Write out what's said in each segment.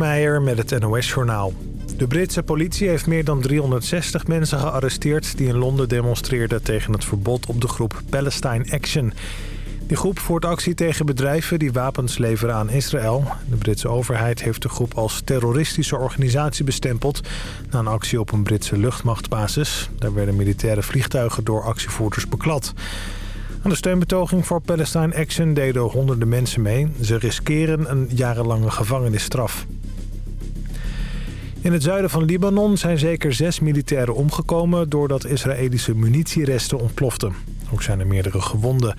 Kasper met het NOS-journaal. De Britse politie heeft meer dan 360 mensen gearresteerd... die in Londen demonstreerden tegen het verbod op de groep Palestine Action. Die groep voert actie tegen bedrijven die wapens leveren aan Israël. De Britse overheid heeft de groep als terroristische organisatie bestempeld... na een actie op een Britse luchtmachtbasis. Daar werden militaire vliegtuigen door actievoerders beklad. Aan de steunbetoging voor Palestine Action deden honderden mensen mee. Ze riskeren een jarenlange gevangenisstraf. In het zuiden van Libanon zijn zeker zes militairen omgekomen... doordat Israëlische munitieresten ontploften. Ook zijn er meerdere gewonden.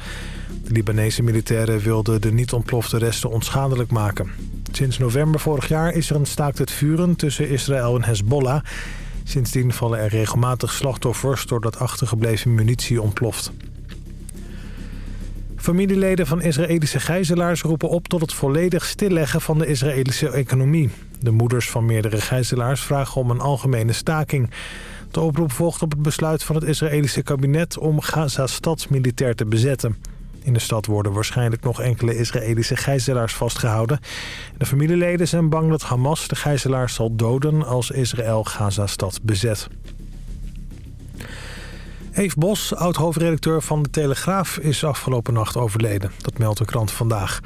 De Libanese militairen wilden de niet ontplofte resten onschadelijk maken. Sinds november vorig jaar is er een staakt het vuren tussen Israël en Hezbollah. Sindsdien vallen er regelmatig slachtoffers doordat achtergebleven munitie ontploft. Familieleden van Israëlische gijzelaars roepen op tot het volledig stilleggen van de Israëlische economie. De moeders van meerdere gijzelaars vragen om een algemene staking. De oproep volgt op het besluit van het Israëlische kabinet om Gaza-stad militair te bezetten. In de stad worden waarschijnlijk nog enkele Israëlische gijzelaars vastgehouden. De familieleden zijn bang dat Hamas de gijzelaars zal doden als Israël Gaza-stad bezet. Eve Bos, oud-hoofdredacteur van De Telegraaf, is afgelopen nacht overleden. Dat meldt de krant vandaag.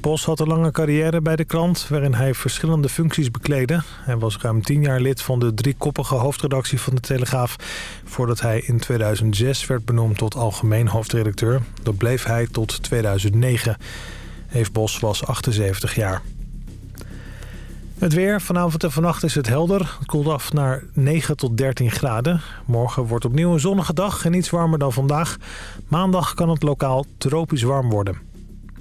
Bos had een lange carrière bij de krant, waarin hij verschillende functies bekleedde. Hij was ruim tien jaar lid van de driekoppige hoofdredactie van De Telegraaf... voordat hij in 2006 werd benoemd tot algemeen hoofdredacteur. Dat bleef hij tot 2009. Eve Bos was 78 jaar. Het weer. Vanavond en vannacht is het helder. Het koelt af naar 9 tot 13 graden. Morgen wordt opnieuw een zonnige dag en iets warmer dan vandaag. Maandag kan het lokaal tropisch warm worden.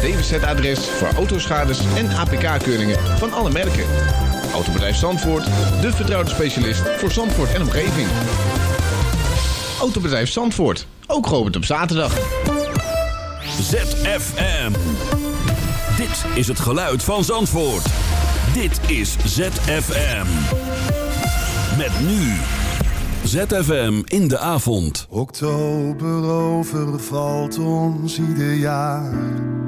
DWZ-adres voor autoschades en APK-keuringen van alle merken. Autobedrijf Zandvoort, de vertrouwde specialist voor Zandvoort en omgeving. Autobedrijf Zandvoort, ook geopend op zaterdag. ZFM. Dit is het geluid van Zandvoort. Dit is ZFM. Met nu. ZFM in de avond. Oktober overvalt ons ieder jaar.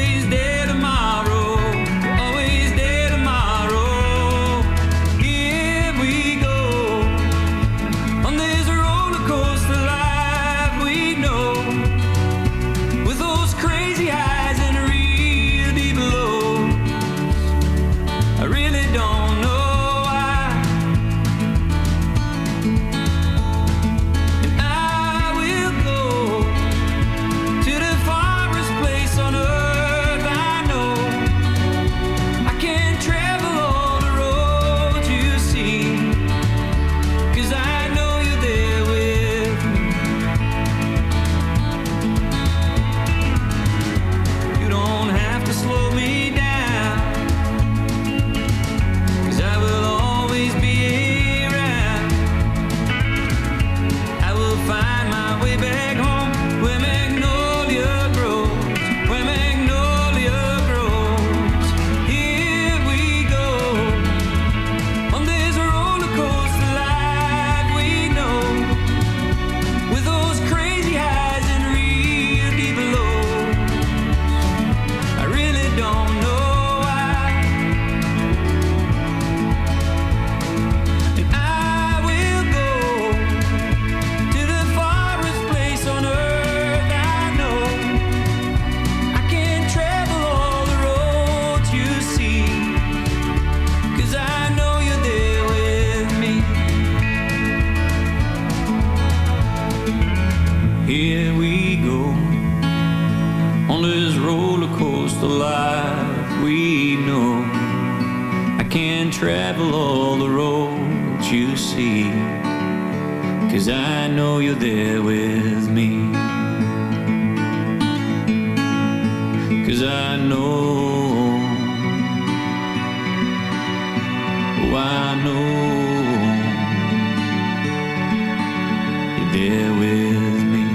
here with me.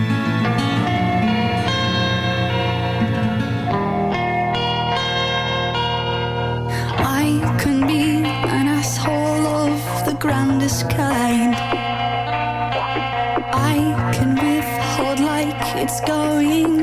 I can be an asshole of the grandest kind. I can withhold like it's going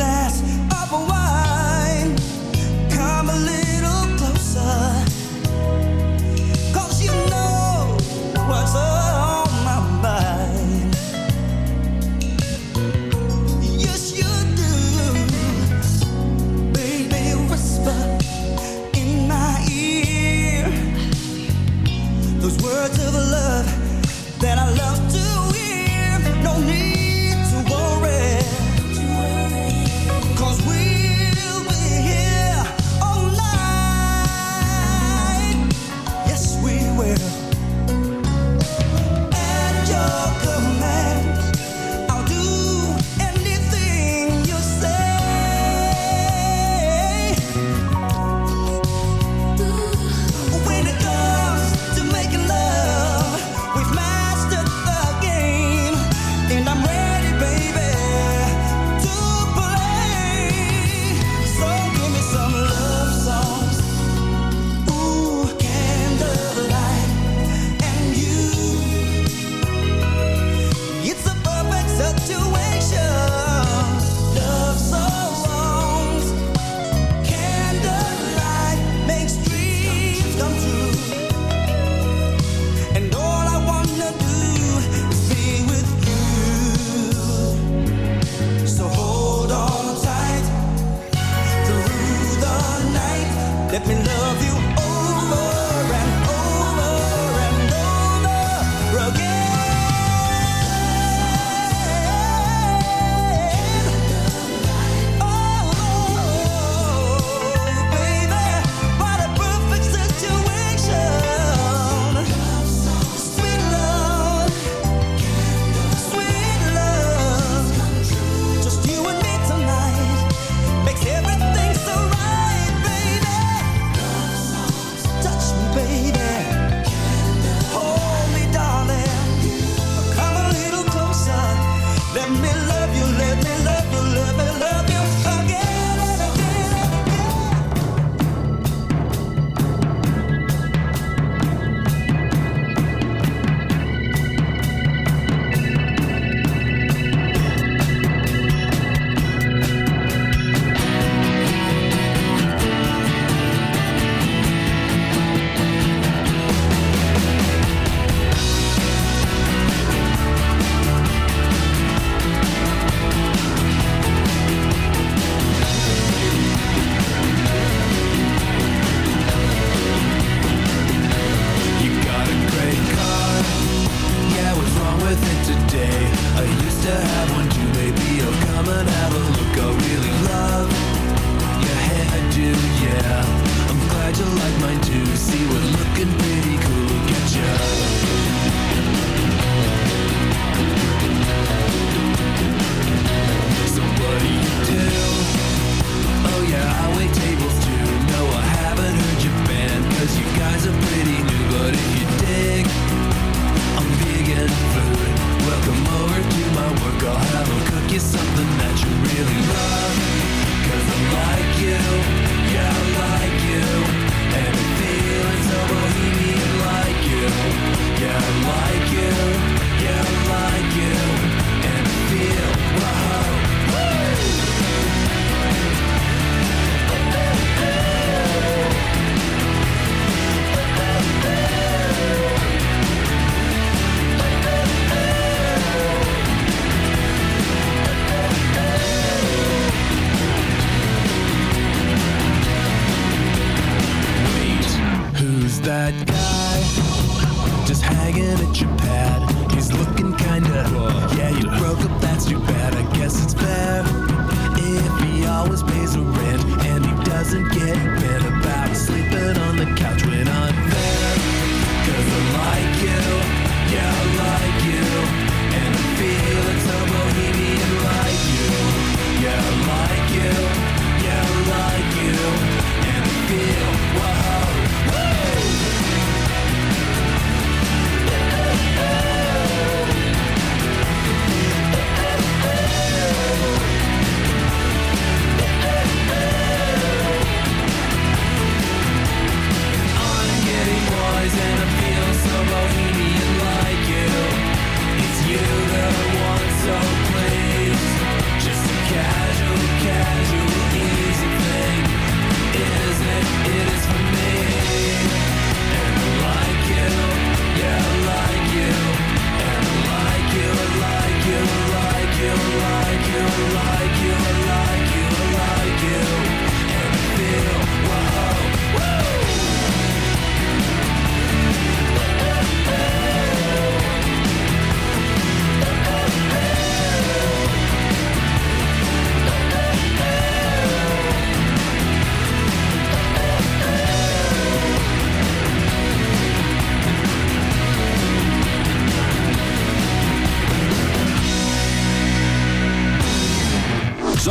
glass.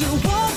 you want.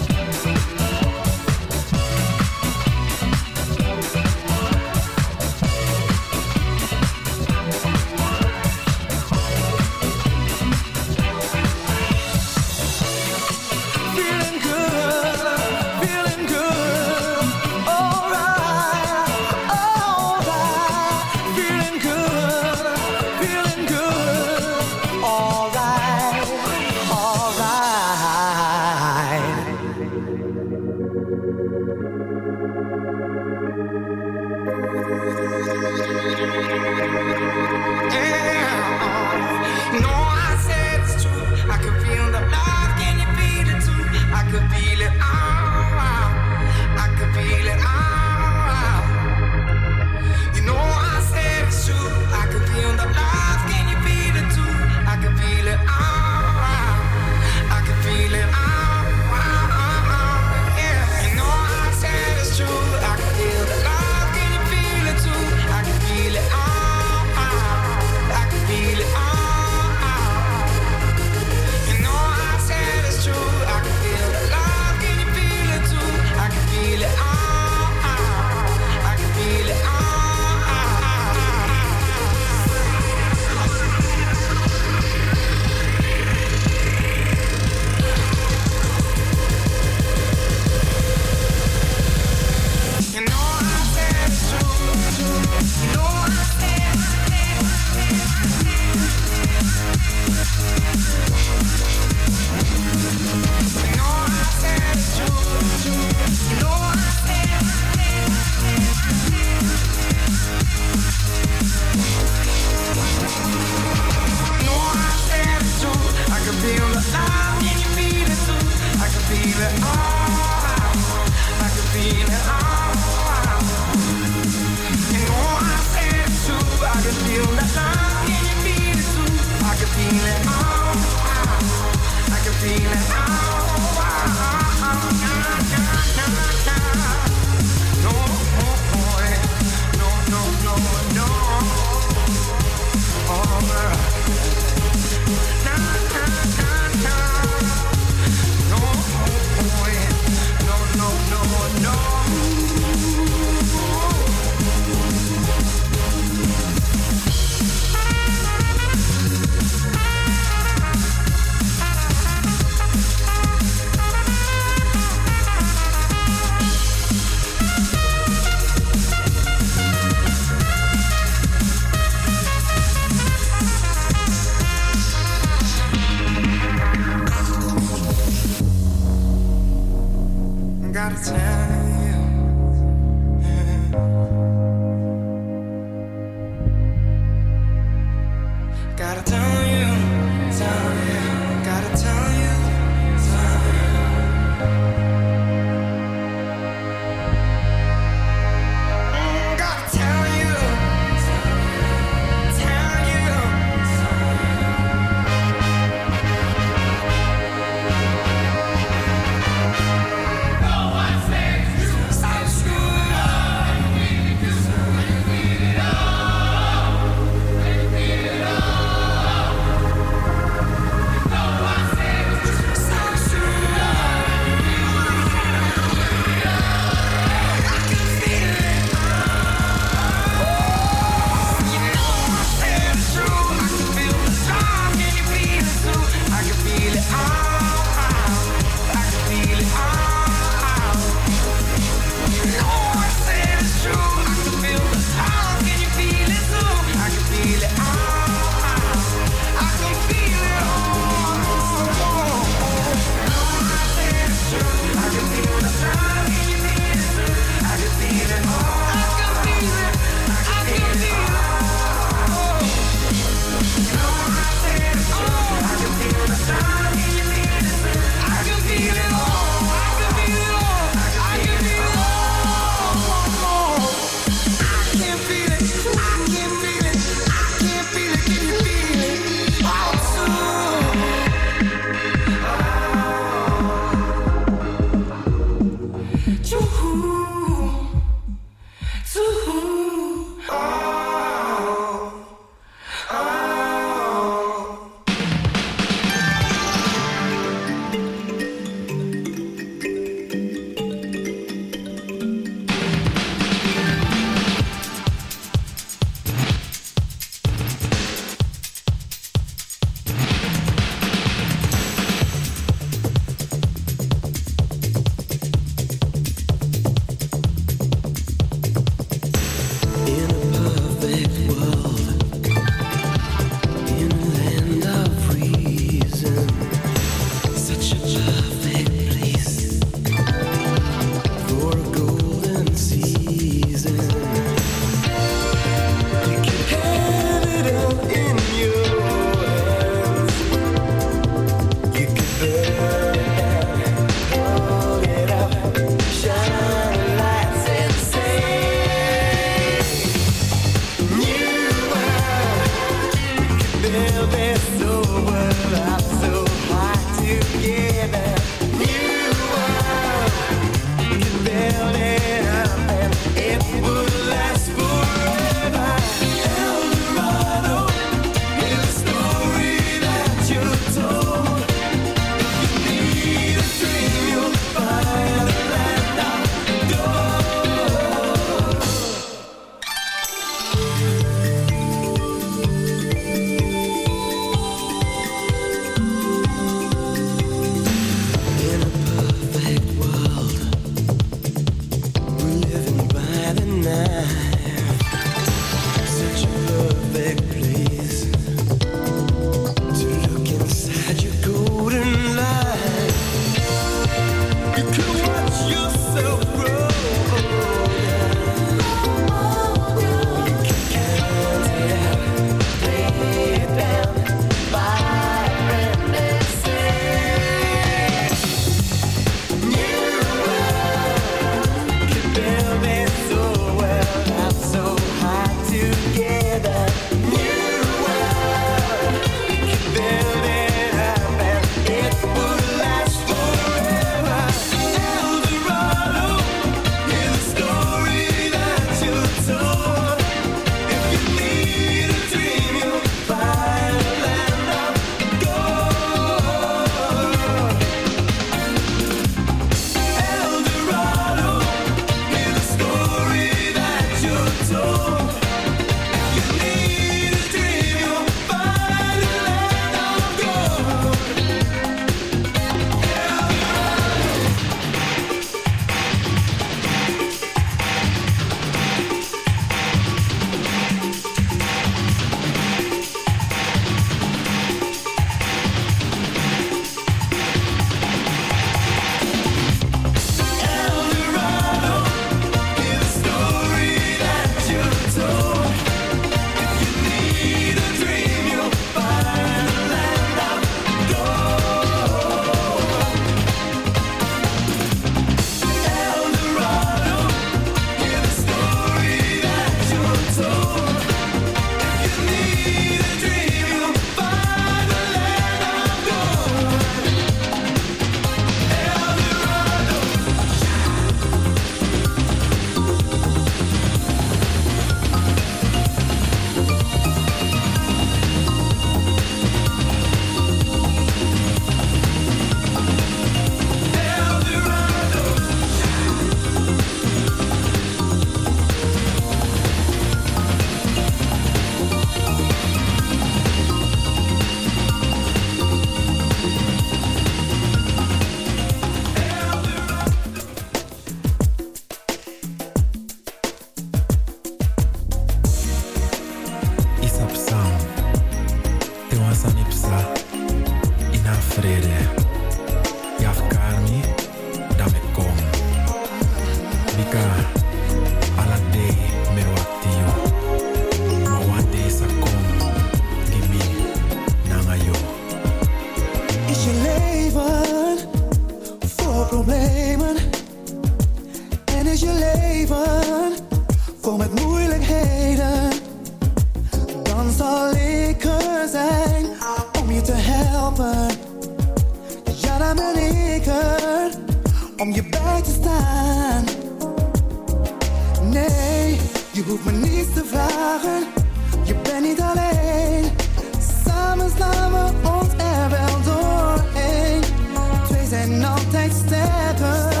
instead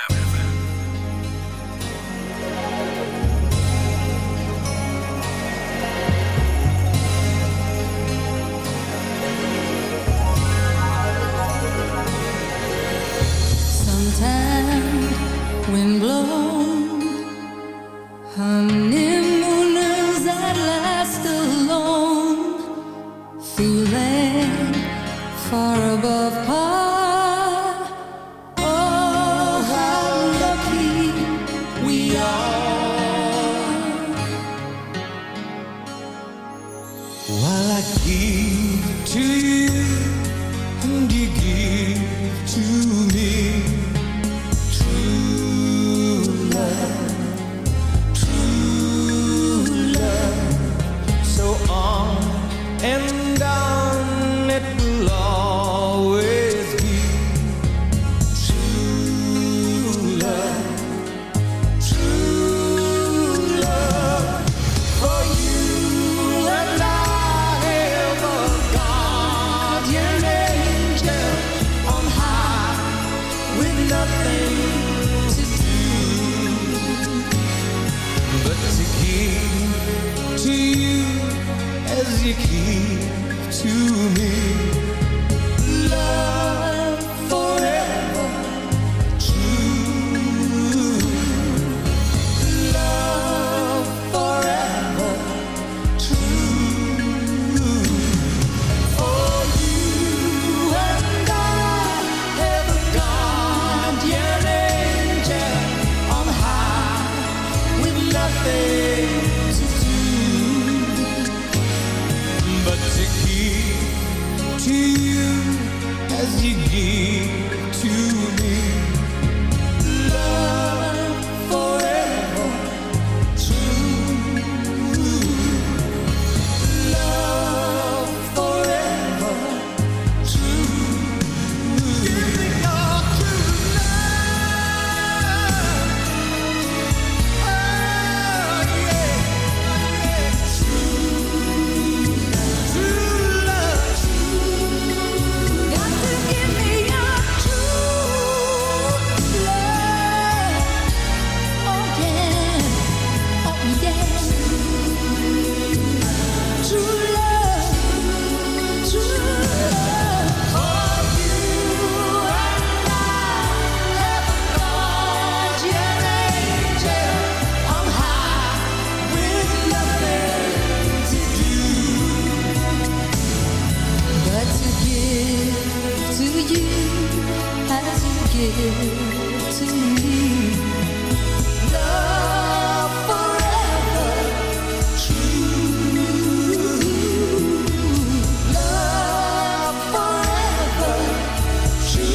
as you keep to me.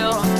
still.